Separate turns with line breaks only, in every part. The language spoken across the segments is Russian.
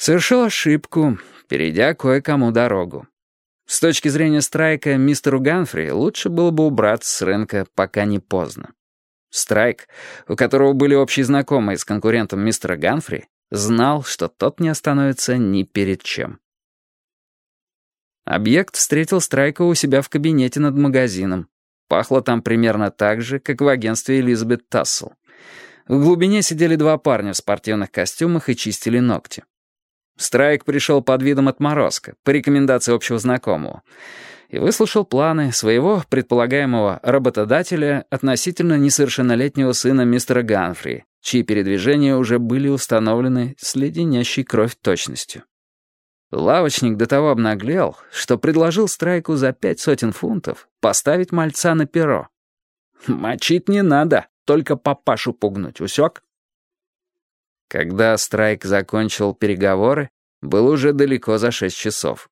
Совершил ошибку, перейдя кое-кому дорогу. С точки зрения Страйка, мистеру Ганфри лучше было бы убраться с рынка, пока не поздно. Страйк, у которого были общие знакомые с конкурентом мистера Ганфри, знал, что тот не остановится ни перед чем. Объект встретил Страйка у себя в кабинете над магазином. Пахло там примерно так же, как в агентстве Элизабет Тассел. В глубине сидели два парня в спортивных костюмах и чистили ногти. Страйк пришел под видом отморозка, по рекомендации общего знакомого, и выслушал планы своего предполагаемого работодателя относительно несовершеннолетнего сына мистера Ганфри, чьи передвижения уже были установлены с леденящей кровь точностью. Лавочник до того обнаглел, что предложил Страйку за пять сотен фунтов поставить мальца на перо. «Мочить не надо, только папашу пугнуть, усек?» Когда Страйк закончил переговоры, было уже далеко за шесть часов.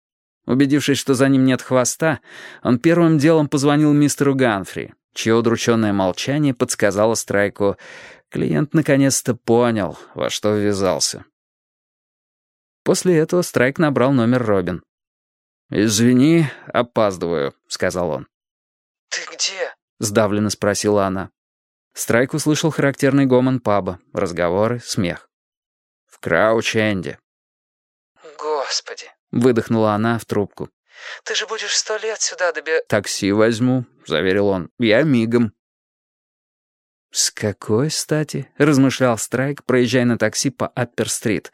Убедившись, что за ним нет хвоста, он первым делом позвонил мистеру Ганфри, чье удрученное молчание подсказало Страйку, клиент наконец-то понял, во что ввязался. После этого Страйк набрал номер Робин. «Извини, опаздываю», — сказал он.
«Ты где?»
— сдавленно спросила она. Страйк услышал характерный гомон паба, разговоры, смех в Крауч-Энде».
«Господи!»
— выдохнула она в трубку.
«Ты же будешь сто лет сюда доби...»
«Такси возьму», — заверил он. «Я мигом». «С какой стати?» — размышлял Страйк, проезжая на такси по Аппер-стрит.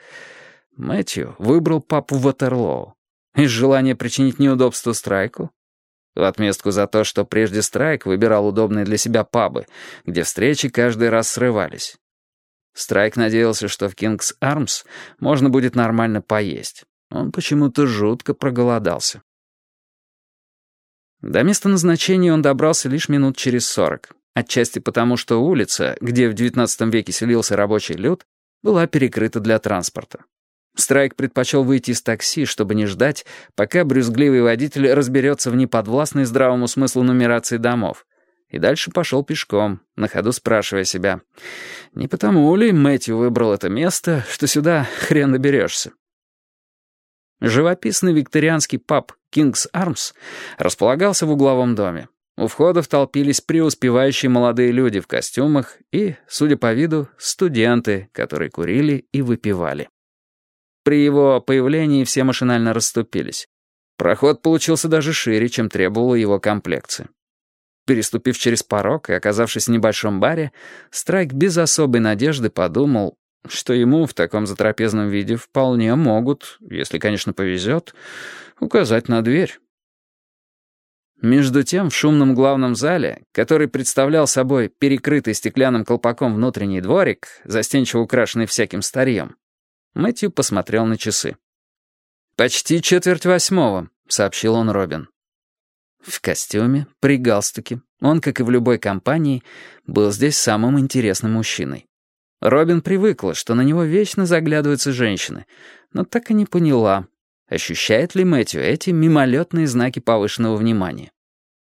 Мэтью выбрал папу Ватерлоу. Из желания причинить неудобство Страйку? В отместку за то, что прежде Страйк выбирал удобные для себя пабы, где встречи каждый раз срывались. Страйк надеялся, что в Кингс Армс можно будет нормально поесть. Он почему-то жутко проголодался. До места назначения он добрался лишь минут через сорок. Отчасти потому, что улица, где в XIX веке селился рабочий люд, была перекрыта для транспорта. Страйк предпочел выйти из такси, чтобы не ждать, пока брюзгливый водитель разберется в неподвластной здравому смыслу нумерации домов, и дальше пошел пешком, на ходу спрашивая себя, не потому ли Мэтью выбрал это место, что сюда хрен доберешься. Живописный викторианский паб «Кингс Армс» располагался в угловом доме. У входов толпились преуспевающие молодые люди в костюмах и, судя по виду, студенты, которые курили и выпивали. При его появлении все машинально расступились. Проход получился даже шире, чем требовала его комплекция. Переступив через порог и оказавшись в небольшом баре, Страйк без особой надежды подумал, что ему в таком затрапезном виде вполне могут, если, конечно, повезет, указать на дверь. Между тем, в шумном главном зале, который представлял собой перекрытый стеклянным колпаком внутренний дворик, застенчиво украшенный всяким старьем, Мэтью посмотрел на часы. «Почти четверть восьмого», — сообщил он Робин. В костюме, при галстуке. Он, как и в любой компании, был здесь самым интересным мужчиной. Робин привыкла, что на него вечно заглядываются женщины, но так и не поняла, ощущает ли Мэтью эти мимолетные знаки повышенного внимания.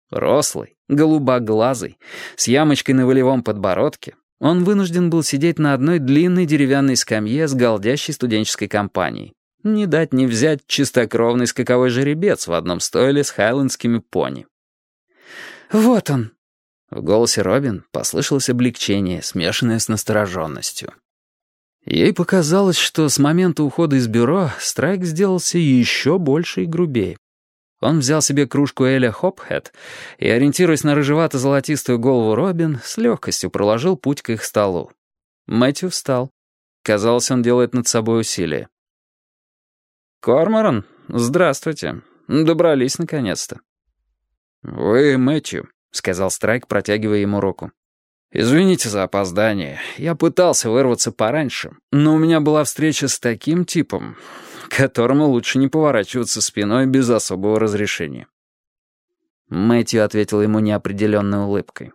Рослый, голубоглазый, с ямочкой на волевом подбородке, он вынужден был сидеть на одной длинной деревянной скамье с голдящей студенческой компанией. Не дать не взять чистокровный скаковой жеребец в одном стойле с хайлендскими пони.
«Вот он!»
В голосе Робин послышалось облегчение, смешанное с настороженностью. Ей показалось, что с момента ухода из бюро Страйк сделался еще больше и грубее. Он взял себе кружку Эля Хопхэт и, ориентируясь на рыжевато-золотистую голову Робин, с легкостью проложил путь к их столу. Мэтью встал. Казалось, он делает над собой усилие. «Корморан, здравствуйте. Добрались наконец-то». «Вы Мэтью», — сказал Страйк, протягивая ему руку. «Извините за опоздание. Я пытался вырваться пораньше, но у меня была встреча с таким типом, которому лучше не поворачиваться спиной без особого разрешения». Мэтью ответил ему неопределенной улыбкой.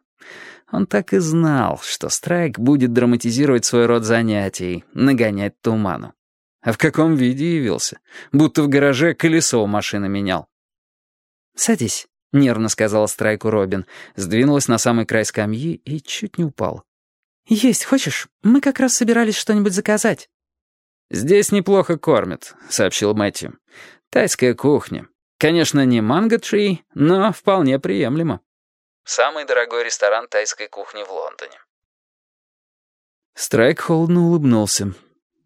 Он так и знал, что Страйк будет драматизировать свой род занятий, нагонять туману. А в каком виде явился? Будто в гараже колесо у машины менял.
«Садись», —
нервно сказала Страйку Робин, сдвинулась на самый край скамьи и чуть не упала.
«Есть хочешь? Мы как раз собирались что-нибудь заказать».
«Здесь неплохо кормят», — сообщил Мэтью. «Тайская кухня. Конечно, не манго-три, но вполне приемлемо».
Самый дорогой ресторан тайской кухни в Лондоне.
Страйк холодно улыбнулся.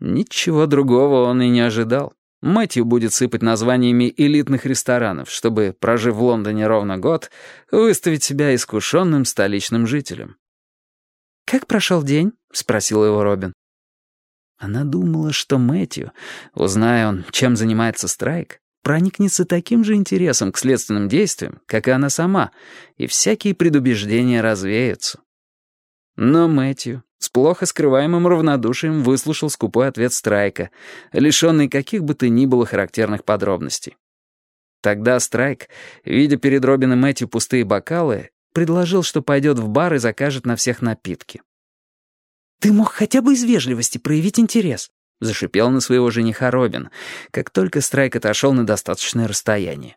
Ничего другого он и не ожидал. Мэтью будет сыпать названиями элитных ресторанов, чтобы, прожив в Лондоне ровно год, выставить себя искушенным столичным жителем.
«Как прошел день?» — спросил его Робин.
Она думала, что Мэтью, узная он, чем занимается Страйк, проникнется таким же интересом к следственным действиям, как и она сама, и всякие предубеждения развеются. Но Мэтью с плохо скрываемым равнодушием выслушал скупой ответ Страйка, лишенный каких бы то ни было характерных подробностей. Тогда Страйк, видя перед Робином Мэтью пустые бокалы, предложил, что пойдет в бар и закажет на всех напитки.
«Ты мог хотя бы из вежливости проявить интерес», —
зашипел на своего жениха Робин, как только Страйк отошел на достаточное расстояние.